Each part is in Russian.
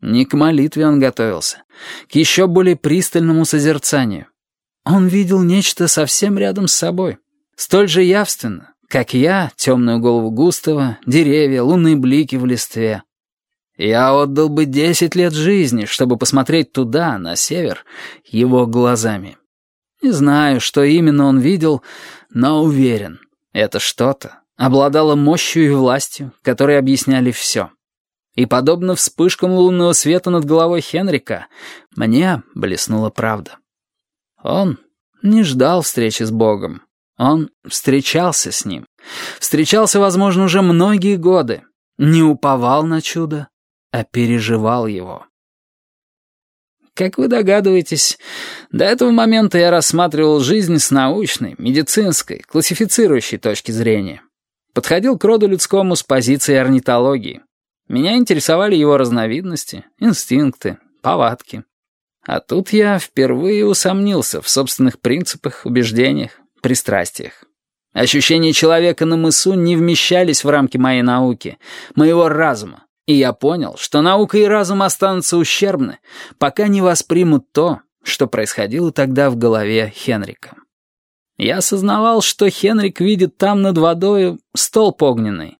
Не к молитве он готовился, к еще более пристальному созерцанию. Он видел нечто совсем рядом с собой, столь же явственно, как я, темную голову Густава, деревья, лунные блики в листве. Я отдал бы десять лет жизни, чтобы посмотреть туда, на север, его глазами. Не знаю, что именно он видел, но уверен, это что-то обладало мощью и властью, которые объясняли все. И, подобно вспышкам лунного света над головой Хенрика, мне блеснула правда. Он не ждал встречи с Богом. Он встречался с ним. Встречался, возможно, уже многие годы. Не уповал на чудо, а переживал его. Как вы догадываетесь, до этого момента я рассматривал жизнь с научной, медицинской, классифицирующей точки зрения. Подходил к роду людскому с позиции орнитологии. Меня интересовали его разновидности, инстинкты, повадки. А тут я впервые усомнился в собственных принципах, убеждениях, пристрастиях. Ощущения человека на мысу не вмещались в рамки моей науки, моего разума, и я понял, что наука и разум останутся ущербны, пока не воспримут то, что происходило тогда в голове Хенрика. Я осознавал, что Хенрик видит там над водой столб огненный.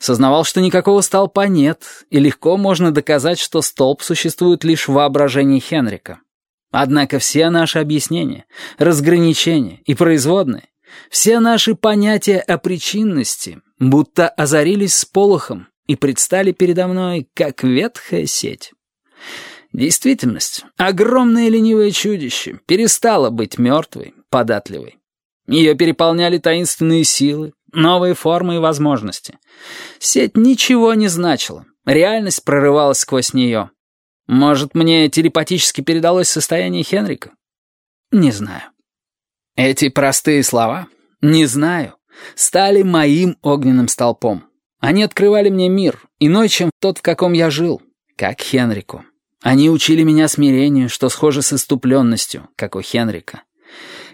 Сознавал, что никакого столпа нет, и легко можно доказать, что столб существует лишь в воображении Хенрика. Однако все наши объяснения, разграничения и производные, все наши понятия о причинности будто озарились с полохом и предстали передо мной, как ветхая сеть. Действительность, огромное ленивое чудище, перестала быть мертвой, податливой. Ее переполняли таинственные силы, новые формы и возможности. Сеть ничего не значила, реальность прорывалась сквозь нее. Может, мне телепатически передалось состояние Хенрика? Не знаю. Эти простые слова «не знаю» стали моим огненным столпом. Они открывали мне мир, иной, чем тот, в каком я жил, как Хенрику. Они учили меня смирению, что схоже с иступленностью, как у Хенрика.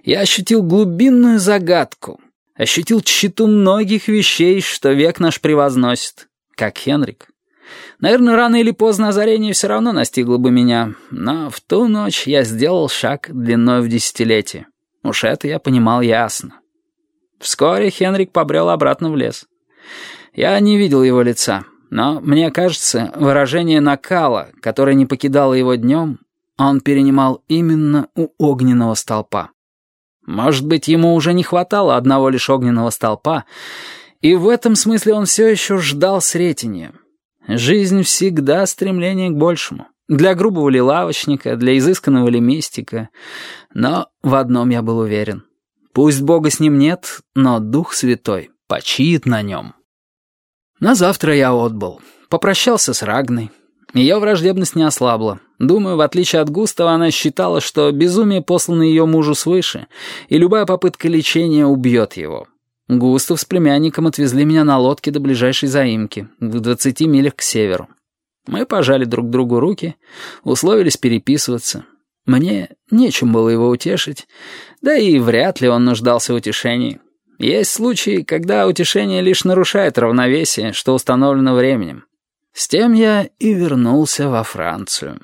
Я ощутил глубинную загадку, ощутил тщету многих вещей, что век наш превозносит, как Хенрик. Наверное, рано или поздно озарение все равно настигло бы меня, но в ту ночь я сделал шаг длиной в десятилетие. Уж это я понимал ясно. Вскоре Хенрик побрел обратно в лес. Я не видел его лица, но, мне кажется, выражение накала, которое не покидало его днем, он перенимал именно у огненного столпа. Может быть, ему уже не хватало одного лишь огненного столпа, и в этом смысле он все еще ждал сретения. Жизнь всегда стремление к большему. Для грубого ли лавочника, для изысканного ли мистика. Но в одном я был уверен. Пусть Бога с ним нет, но Дух Святой почиет на нем. На завтра я отбыл. Попрощался с Рагной. Ее враждебность не ослабла. Думаю, в отличие от Густава, она считала, что безумие послано ее мужу свыше, и любая попытка лечения убьет его. Густав с племянником отвезли меня на лодке до ближайшей заимки, в двадцати милях к северу. Мы пожали друг другу руки, условились переписываться. Мне нечем было его утешить, да и вряд ли он нуждался в утешении. Есть случаи, когда утешение лишь нарушает равновесие, что установлено временем. С тем я и вернулся во Францию.